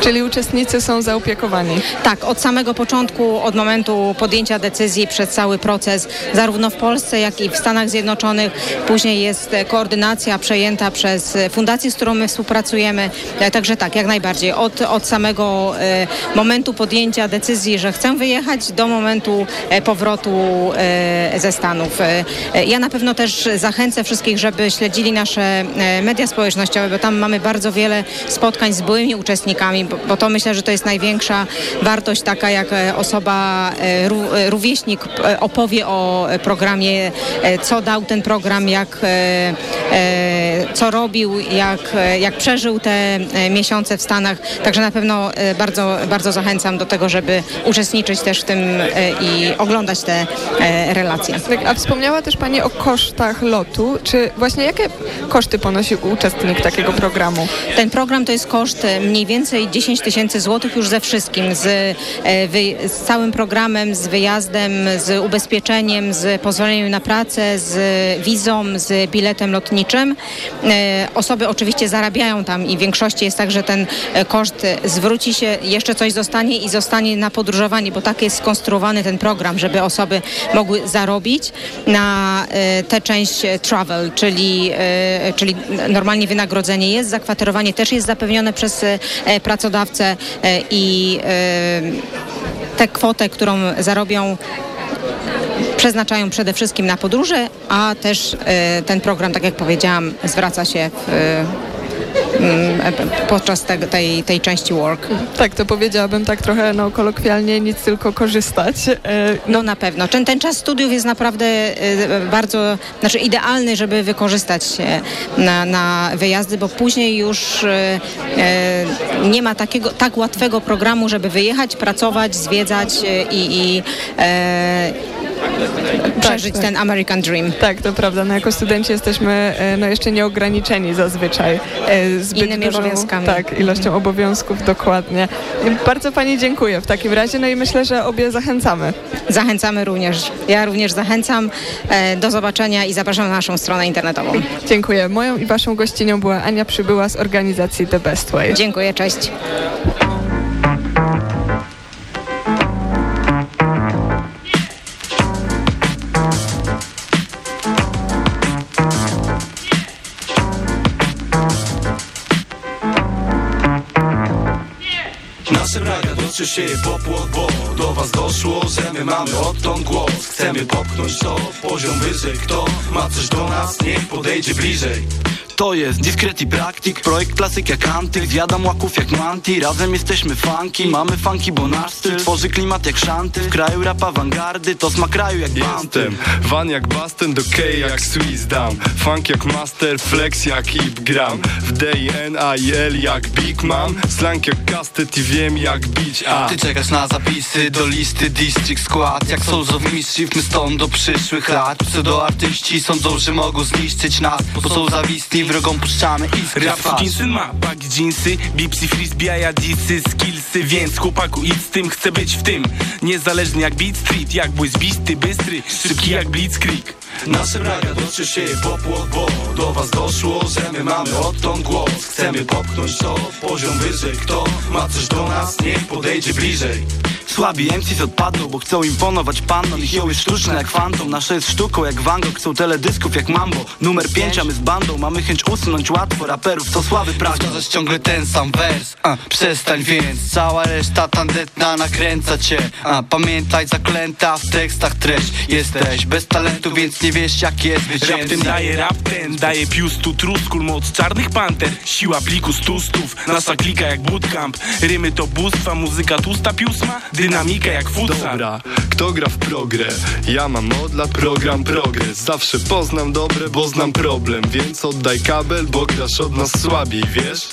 Czyli uczestnicy są zaopiekowani. Tak, od samego początku, od momentu podjęcia decyzji przez cały proces, zarówno w Polsce, jak i w Stanach Zjednoczonych. Później jest koordynacja przejęta przez e, z którą my współpracujemy. E, Także tak, jak najbardziej. Od, od samego e, momentu podjęcia decyzji, że chcę wyjechać, do momentu e, powrotu ze Stanów. Ja na pewno też zachęcę wszystkich, żeby śledzili nasze media społecznościowe, bo tam mamy bardzo wiele spotkań z byłymi uczestnikami, bo, bo to myślę, że to jest największa wartość taka, jak osoba, ró- rówieśnik opowie o programie, co dał ten program, jak, co robił, jak, jak przeżył te e, miesiące w Stanach. Także na pewno e, bardzo, bardzo zachęcam do tego, żeby uczestniczyć też w tym e, i oglądać te relacje. Tak, a wspomniała też Pani o kosztach lotu. Czy właśnie jakie koszty ponosi uczestnik takiego programu? Ten program to jest koszt mniej więcej 10 tysięcy złotych już ze wszystkim, z, z całym programem, z wyjazdem, z ubezpieczeniem, z pozwoleniem na pracę, z wizą, z biletem lotniczym. E, Osoby oczywiście zarabiają tam i w większości jest tak, że ten e, koszt e, zwróci się, jeszcze coś zostanie i zostanie na podróżowanie, bo tak jest skonstruowany ten program, żeby osoby mogły zarobić na e, tę część travel, czyli, czyli normalnie wynagrodzenie jest, zakwaterowanie też jest zapewnione przez pracodawcę i tę kwotę, którą zarobią przeznaczają przede wszystkim na podróże, a też e, ten program, tak jak powiedziałam, zwraca się w, e, mm, podczas tego, tej, tej części work. Tak, to powiedziałabym tak trochę no, kolokwialnie, nic tylko korzystać. E, No na pewno. Ten, ten czas studiów jest naprawdę bardzo, znaczy idealny, żeby wykorzystać się na, na wyjazdy, bo później już nie ma takiego, tak łatwego programu, żeby wyjechać, pracować, zwiedzać i, i przeżyć tak. ten American Dream. Tak, to prawda. No, jako studenci jesteśmy e, no, jeszcze nieograniczeni zazwyczaj e, zbyt Innymi dużą, obowiązkami. Tak, ilością obowiązków, dokładnie. I Bardzo Pani dziękuję w takim razie, no i myślę, że obie zachęcamy. Zachęcamy również. Ja również zachęcam. E, do zobaczenia i zapraszam na naszą stronę internetową. Dziękuję. Moją i Waszą gościnią była Ania Przybyła z organizacji The Best Way. Dziękuję, cześć. Dotrze się popłoch, bo do was doszło, że my mamy odtąd głos. Chcemy popchnąć to, poziom wyżej. Kto ma coś do nas, niech podejdzie bliżej To jest Dyskret i Praktik Projekt klasyk jak antyk Zjadam łaków jak manti Razem jesteśmy funky Mamy funky, bo nasz styl Tworzy klimat jak szanty W kraju rap awangardy To smak kraju jak Jestem van jak Basten, do K jak Swiss Dam Funk jak Master, flex jak Hip Gram W D i N, A i L jak Big Mam Slang jak kastet i wiem jak bić A. Ty czekasz na zapisy do listy District Skład Jak Soulsow Mischief My stąd do przyszłych lat. Pseudo-artyści sądzą, że mogą zniszczyć nas Bo są zawistni, wrogom puszczamy iskry Rap syn ma bagi jeansy, bipsy, frisbee, disy, skillsy Więc chłopaku idź z tym, chcę być w tym. Niezależny jak Beat Street, jak bój zbisty, bystry Szybki jak Blitzkrieg Nasze radia dotrze się popłoch, bo do was doszło, że my mamy odtąd głos. Chcemy popchnąć to, poziom wyżej Kto ma coś do nas, niech podejdzie bliżej Słabi MCs odpadną, bo chcą imponować pannom. Ich jest sztuczne jak fantom. Nasze jest sztuką jak Van Gogh Chcą teledysków jak Mambo. Numer 5, a my z bandą Mamy chęć usunąć łatwo raperów. Co sławy pragną Powtarzasz ciągle ten sam wers. A, Przestań więc, cała reszta tandetna nakręca cię. A, Pamiętaj zaklęta w tekstach treść. Jesteś bez talentu, więc nie wiesz jak jest być Rap ten daje rap ten, daje. Piustu truskul Moc czarnych panter, siła pliku stustów Nasza klika jak bootcamp. Rymy to bóstwa, muzyka tłusta. Piósma Dynamika jak futsal Dobra, kto gra w progrę? Ja mam od lat program progres. Zawsze poznam dobre, bo znam problem. Więc oddaj kabel, bo grasz od nas słabiej, wiesz?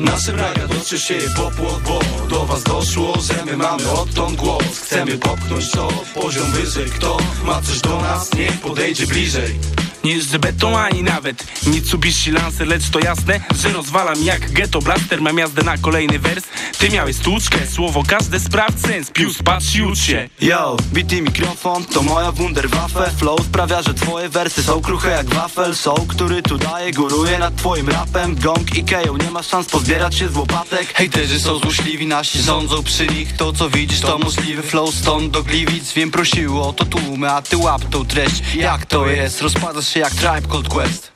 Nasze braga dotrze się popłoch, bo do was doszło, że my mamy odtąd głos. Chcemy popchnąć to, poziom wyżej. Kto ma coś do nas, niech podejdzie bliżej nie jeżdżę beton ani nawet. Mitsubishi Lancer, lecz to jasne Że rozwalam jak ghetto blaster. Mam jazdę na kolejny wers. Ty miałeś stłuczkę, słowo każde sprawdź sens. Pius, patrz się. Yo, i mikrofon to moja wunderwaffe. Flow sprawia, że twoje wersy są kruche jak wafel. Soul, który tu daje, góruje nad twoim rapem. Gong i KO, nie ma szans pozbierać się z łopatek. Hejterzy są złośliwi, nasi rządzą przy nich. To co widzisz to możliwy flow stąd do Gliwic. Wiem prosiło o to tłumy, a ty łap tą treść. Jak to jest? Rozpadasz się jak Tribe Called Quest.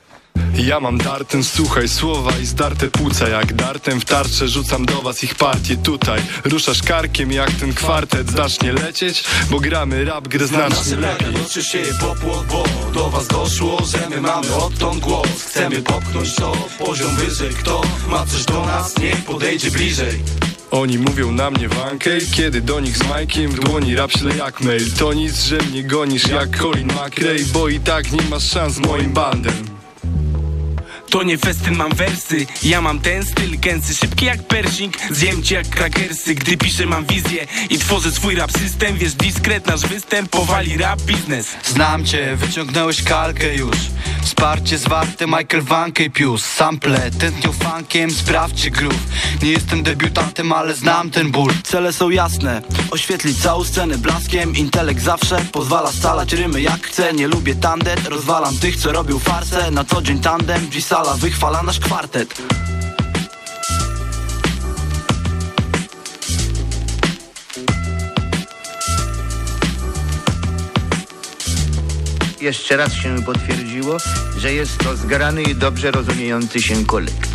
Ja mam dartem, słuchaj słowa i zdarte płuca Jak dartem. W tarczę rzucam do was ich partię tutaj. Ruszasz karkiem jak ten kwartet zacznie lecieć Bo gramy rap grę znacznie lepiej. Dotrze się popłoch, bo do was doszło Że my mamy odtąd głos. Chcemy popchnąć to, poziom wyżej. Kto ma coś do nas, niech podejdzie bliżej Oni mówią na mnie wankej Kiedy do nich z Majkiem w dłoni rap śle jak mail. To nic, że mnie gonisz jak Colin McRae Bo i tak nie masz szans z moim bandem To nie festyn, mam wersy. Ja mam ten styl, gęsy, szybki jak Pershing Zjem cię jak krakersy Gdy piszę mam wizję i tworzę swój rap system. Wiesz, dyskret nasz występ powali rap biznes. Znam cię, wyciągnąłeś kalkę już. Wsparcie zwarte Michael Vankey Pius. Sample, tętnią funkiem, sprawdźcie groove. Nie jestem debiutantem, ale znam ten ból. Cele są jasne, oświetlić całą scenę blaskiem. Intelekt zawsze pozwala scalać rymy jak chce. Nie lubię tandet, rozwalam tych co robią farsę. Na co dzień tandem, G-sala wychwala nasz kwartet Jeszcze raz się potwierdziło, że jest to zgrany i dobrze rozumiejący się kolektyw.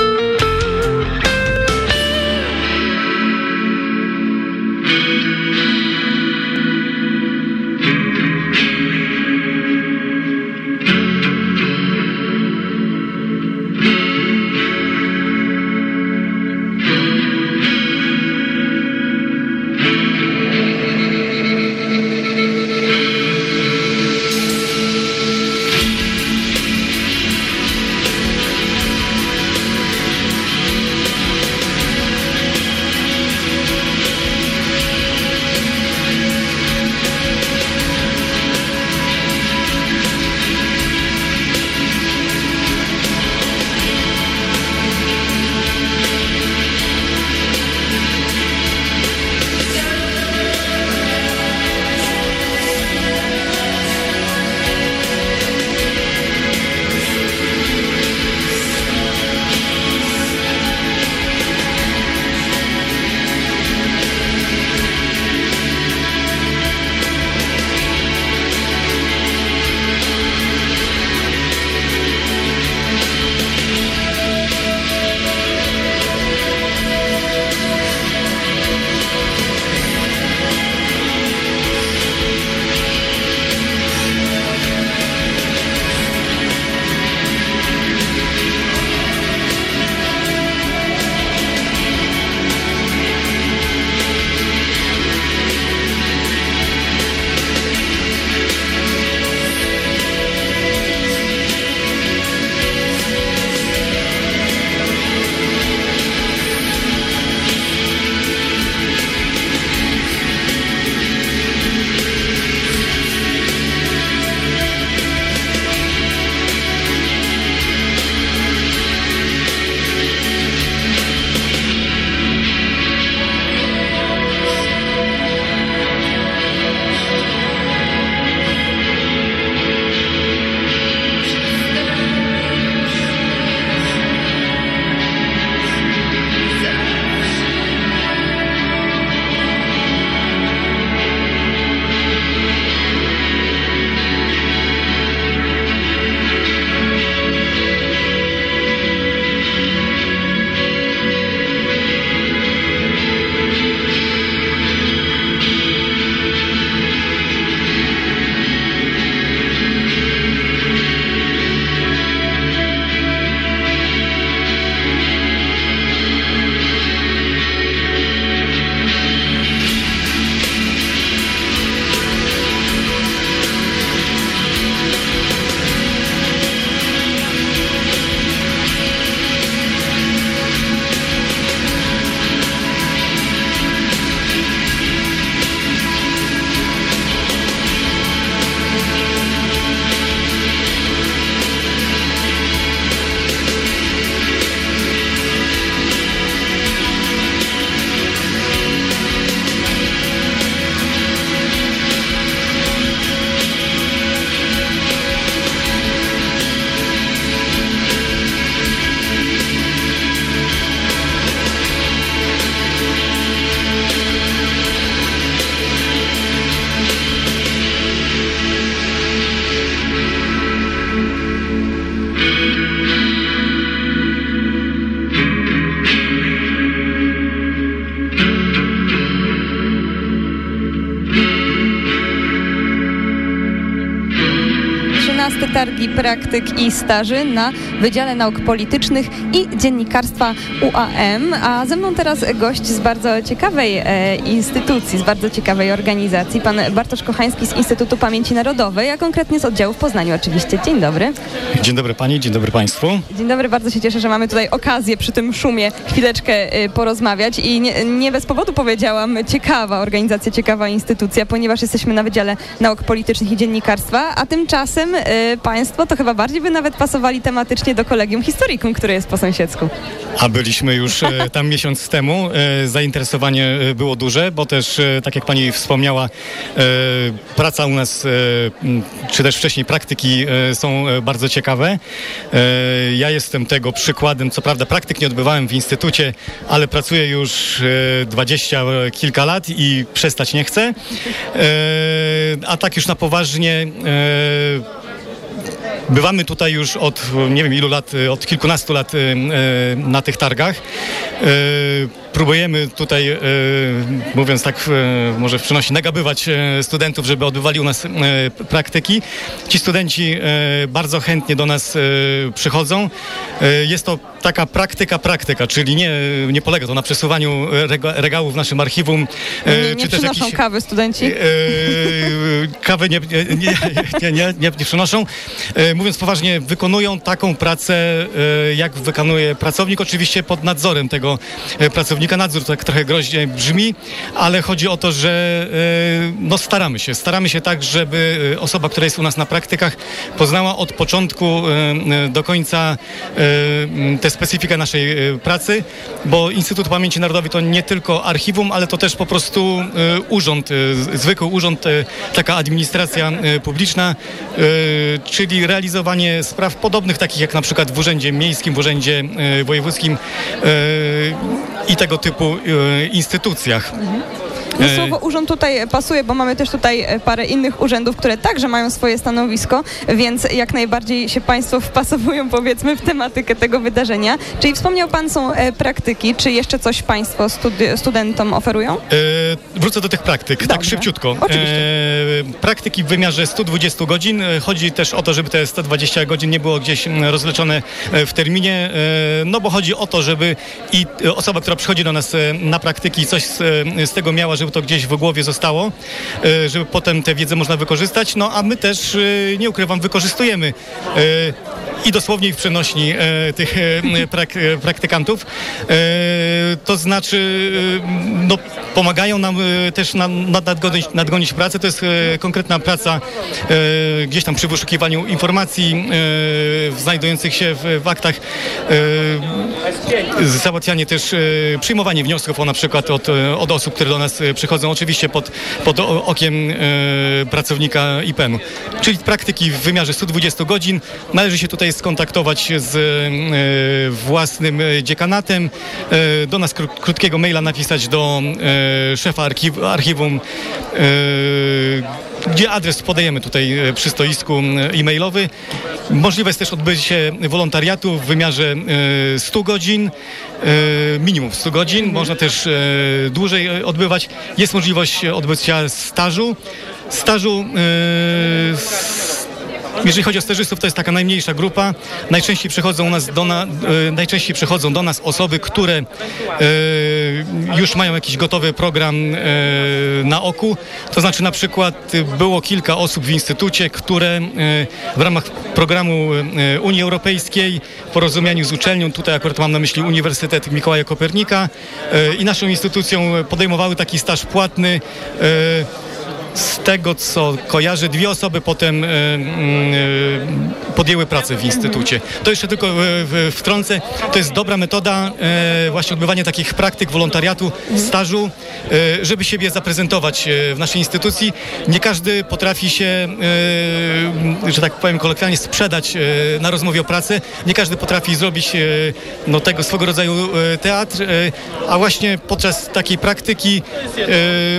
Targi i staży na Wydziale Nauk Politycznych i Dziennikarstwa UAM, a ze mną teraz gość z bardzo ciekawej e, instytucji, z bardzo ciekawej organizacji, pan Bartosz Kochański z Instytutu Pamięci Narodowej, a konkretnie z oddziału w Poznaniu oczywiście. Dzień dobry. Dzień dobry Pani, dzień dobry Państwu. Dzień dobry, bardzo się cieszę, że mamy tutaj okazję przy tym szumie chwileczkę e, porozmawiać i nie, nie bez powodu powiedziałam ciekawa organizacja, ciekawa instytucja, ponieważ jesteśmy na Wydziale Nauk Politycznych i Dziennikarstwa, a tymczasem e, Państwo to chyba bardziej by nawet pasowali tematycznie do Kolegium Historikum, które jest po sąsiedzku. A byliśmy już e, tam miesiąc temu. E, Zainteresowanie e, było duże, bo też, tak jak Pani wspomniała, praca u nas, czy też wcześniej praktyki są bardzo ciekawe. Ja jestem tego przykładem. Co prawda praktyk nie odbywałem w instytucie, ale pracuję już dwadzieścia kilka lat i przestać nie chcę. A tak już na poważnie Bywamy tutaj już od nie wiem ilu lat, e, od kilkunastu lat e, e, na tych targach. Próbujemy tutaj, e, mówiąc tak e, może w przenosi, nagabywać e, studentów, żeby odbywali u nas praktyki. Ci studenci bardzo chętnie do nas przychodzą. Jest to taka praktyka, praktyka, czyli nie, nie polega to na przesuwaniu rega- regałów w naszym archiwum. Nie, nie czy też przynoszą jakichś- kawy studenci? E, kawy nie, nie, nie, nie, nie, przynoszą. Mówiąc poważnie, wykonują taką pracę, jak wykonuje pracownik, oczywiście pod nadzorem tego e, pracownika. Nadzór tak trochę groźnie brzmi, ale chodzi o to, że e, no staramy się. Staramy się tak, żeby e, osoba, która jest u nas na praktykach, poznała od początku e, do końca tę specyfikę naszej pracy, bo Instytut Pamięci Narodowej to nie tylko archiwum, ale to też po prostu urząd, zwykły urząd, taka administracja publiczna, czyli realizowanie spraw podobnych, takich jak na przykład w Urzędzie Miejskim, w Urzędzie Wojewódzkim i tego typu e, instytucjach. No E, słowo urząd tutaj pasuje, bo mamy też tutaj e, parę innych urzędów, które także mają swoje stanowisko, więc jak najbardziej się Państwo wpasowują powiedzmy w tematykę tego wydarzenia. Czyli wspomniał Pan są e, praktyki, czy jeszcze coś Państwo studentom oferują? E, wrócę do tych praktyk, tak szybciutko. E, praktyki w wymiarze 120 godzin. E, Chodzi też o to, żeby te 120 godzin nie było gdzieś m, rozleczone e, w terminie, e, no bo chodzi o to, żeby i e, osoba, która przychodzi do nas e, na praktyki coś z, e, z tego miała, żeby to gdzieś w głowie zostało, e, żeby potem tę wiedzę można wykorzystać, no a my też, e, nie ukrywam, wykorzystujemy e, i dosłownie w przenośni tych prak, praktykantów. To znaczy, no, pomagają nam też na, nad, nadgonić, nadgonić pracę. To jest konkretna praca gdzieś tam przy wyszukiwaniu informacji znajdujących się w, w aktach. Załatwianie też, przyjmowanie wniosków o na przykład od, od osób, które do nas przychodzą, oczywiście pod, pod okiem e, pracownika IPN-u. Czyli praktyki w wymiarze 120 godzin. Należy się tutaj skontaktować z e, własnym e, dziekanatem, e, do nas kró- krótkiego maila napisać do e, szefa archiw, archiwum, e, gdzie adres podajemy tutaj e, przy stoisku e-mailowy. Możliwe jest też odbycie wolontariatu w wymiarze e, 100 godzin, e, minimum 100 godzin. Można też e, dłużej e, odbywać. Jest możliwość odbycia stażu. Stażu s- jeżeli chodzi o stażystów, to jest taka najmniejsza grupa. Najczęściej przychodzą, nas do na, e, najczęściej przychodzą do nas osoby, które e, już mają jakiś gotowy program e, na oku. To znaczy na przykład było kilka osób w instytucie, które w ramach programu Unii Europejskiej w porozumieniu z uczelnią, tutaj akurat mam na myśli Uniwersytet Mikołaja Kopernika i naszą instytucją podejmowały taki staż płatny. Z tego, co kojarzę, dwie osoby potem e, e, podjęły pracę w instytucie. To jeszcze tylko wtrącę. To jest dobra metoda e, właśnie odbywania takich praktyk, wolontariatu, stażu, żeby siebie zaprezentować w naszej instytucji. Nie każdy potrafi się, że tak powiem kolokwialnie, sprzedać na rozmowie o pracę. Nie każdy potrafi zrobić no, tego swego rodzaju teatr, a właśnie podczas takiej praktyki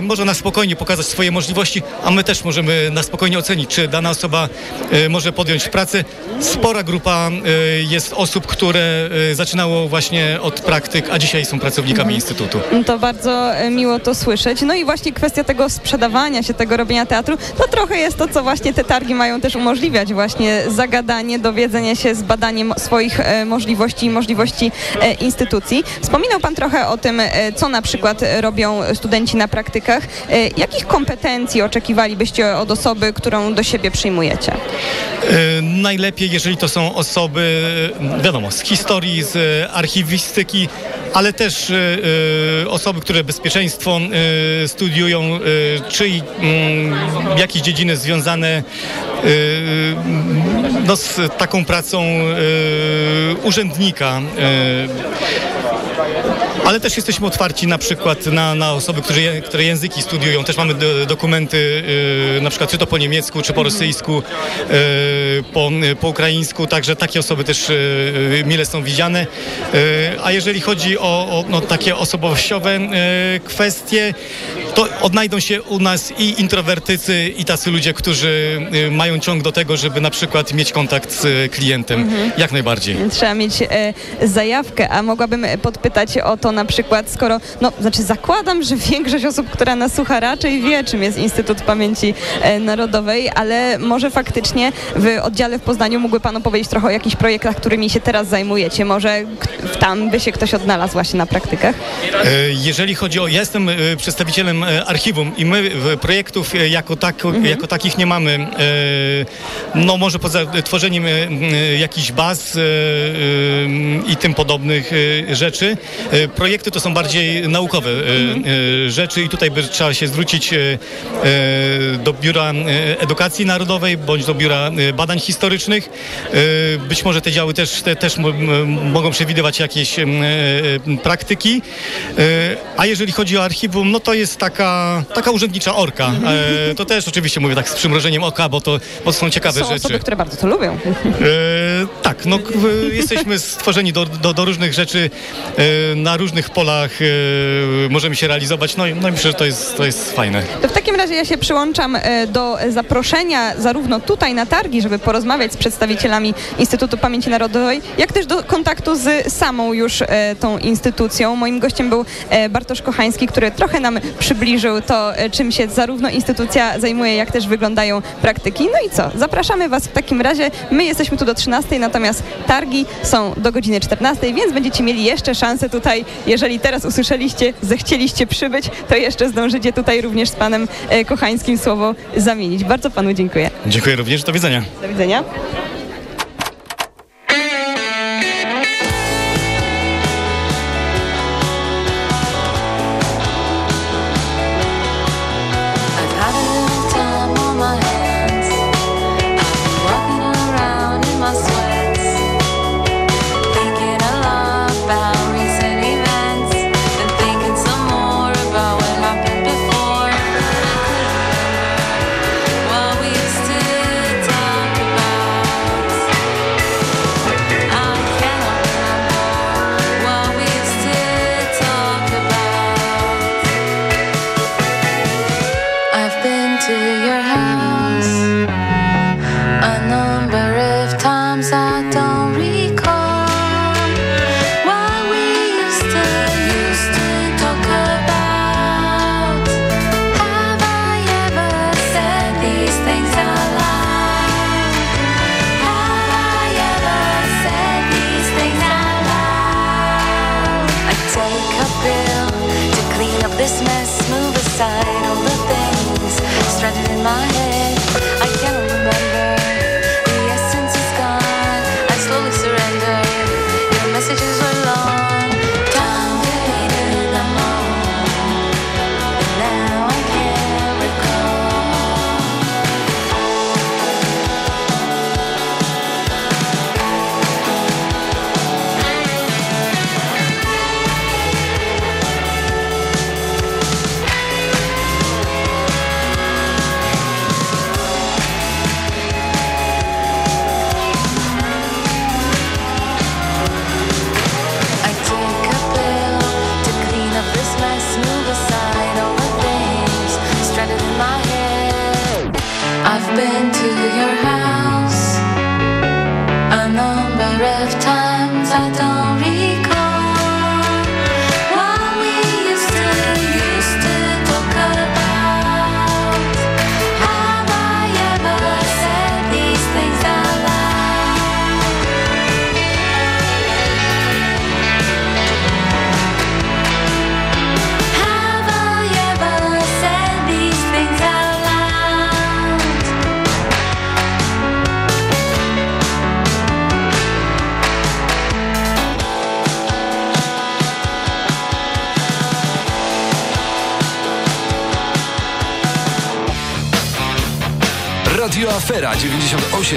może na spokojnie pokazać swoje możliwości, możliwości, a my też możemy na spokojnie ocenić, czy dana osoba e, może podjąć pracę. Spora grupa e, jest osób, które e, zaczynało właśnie od praktyk, a dzisiaj są pracownikami Instytutu. To bardzo miło to słyszeć. No i właśnie kwestia tego sprzedawania się, tego robienia teatru, to trochę jest to, co właśnie te targi mają też umożliwiać. Właśnie zagadanie, dowiedzenie się z badaniem swoich możliwości i możliwości instytucji. Wspominał Pan trochę o tym, co na przykład robią studenci na praktykach. Jakich kompetencji oczekiwalibyście od osoby, którą do siebie przyjmujecie? E, Najlepiej, jeżeli to są osoby, e, wiadomo, z historii, z e, archiwistyki, ale też osoby, które bezpieczeństwo studiują, czy mm, jakieś dziedziny związane no, z taką pracą urzędnika. Ale też jesteśmy otwarci na przykład na, na osoby, które, które języki studiują. Też mamy do, dokumenty y, na przykład czy to po niemiecku, czy po rosyjsku, y, po, po ukraińsku, także takie osoby też y, y, mile są widziane. Y, a jeżeli chodzi o, o no, takie osobowościowe y, kwestie, to odnajdą się u nas i introwertycy, i tacy ludzie, którzy y, mają ciąg do tego, żeby na przykład mieć kontakt z y, klientem. Mhm. Jak najbardziej. Trzeba mieć e, zajawkę, a mogłabym podpytać o to na przykład, skoro, no, znaczy zakładam, że większość osób, która nas słucha raczej wie, czym jest Instytut Pamięci e, Narodowej, ale może faktycznie w oddziale w Poznaniu mógłby Pan opowiedzieć trochę o jakichś projektach, którymi się teraz zajmujecie. Może tam by się ktoś odnalazł właśnie na praktykach? E, Jeżeli chodzi o, ja jestem e, przedstawicielem archiwum i my projektów jako, tak, jako takich nie mamy. No może poza tworzeniem jakichś baz i tym podobnych rzeczy. Projekty to są bardziej naukowe e, e, rzeczy i tutaj by trzeba się zwrócić e, do Biura Edukacji Narodowej bądź do Biura Badań Historycznych. Być może te działy też, te, też mogą przewidywać jakieś praktyki. A jeżeli chodzi o archiwum, no to jest taka, taka urzędnicza orka. E, To też oczywiście mówię tak z przymrożeniem oka, bo to, bo są ciekawe Są rzeczy. osoby, które bardzo to lubią. E, tak, no jesteśmy stworzeni do, do, do różnych rzeczy, e, na różnych polach e, możemy się realizować, no no i myślę, że to jest, to jest fajne. To w takim razie ja się przyłączam e, do zaproszenia zarówno tutaj na targi, żeby porozmawiać z przedstawicielami Instytutu Pamięci Narodowej, jak też do kontaktu z samą już e, tą instytucją. Moim gościem był Bartosz Kochański, który trochę nam przybliżył to, czym się zarówno instytucja zajmuje, jak też wyglądają praktyki. No i co? Zapraszamy Was w takim razie. My jesteśmy tu do 13, natomiast targi są do godziny 14, więc będziecie mieli jeszcze szansę tutaj, jeżeli teraz usłyszeliście, zechcieliście przybyć, to jeszcze zdążycie tutaj również z Panem e, Kochańskim słowo zamienić. Bardzo Panu dziękuję. Dziękuję również, do widzenia. Do widzenia.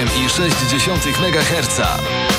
98,6 MHz.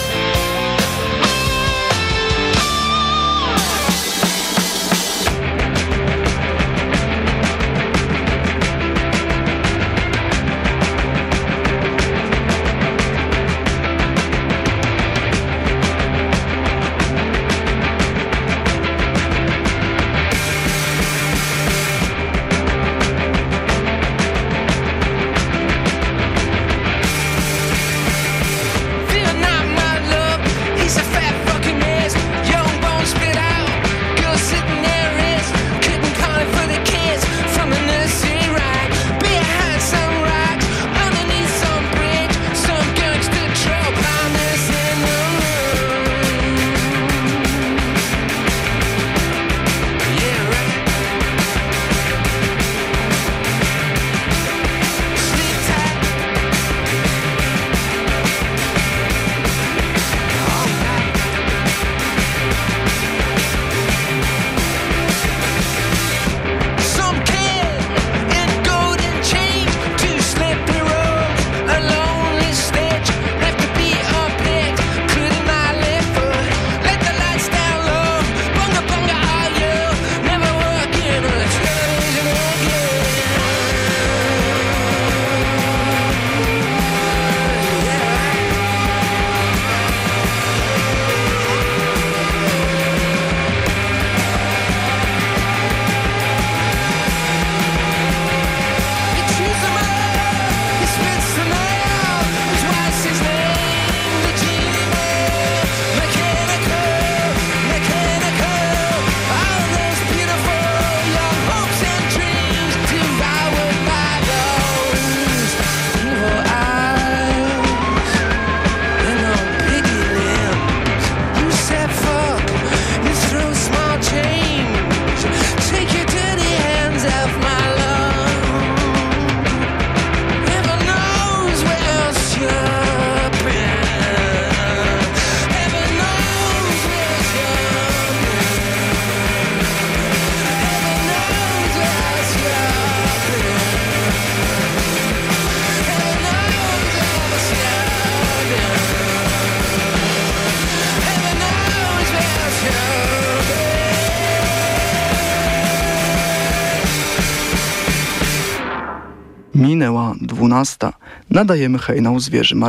12 nadajemy hejną zwierzy Marii.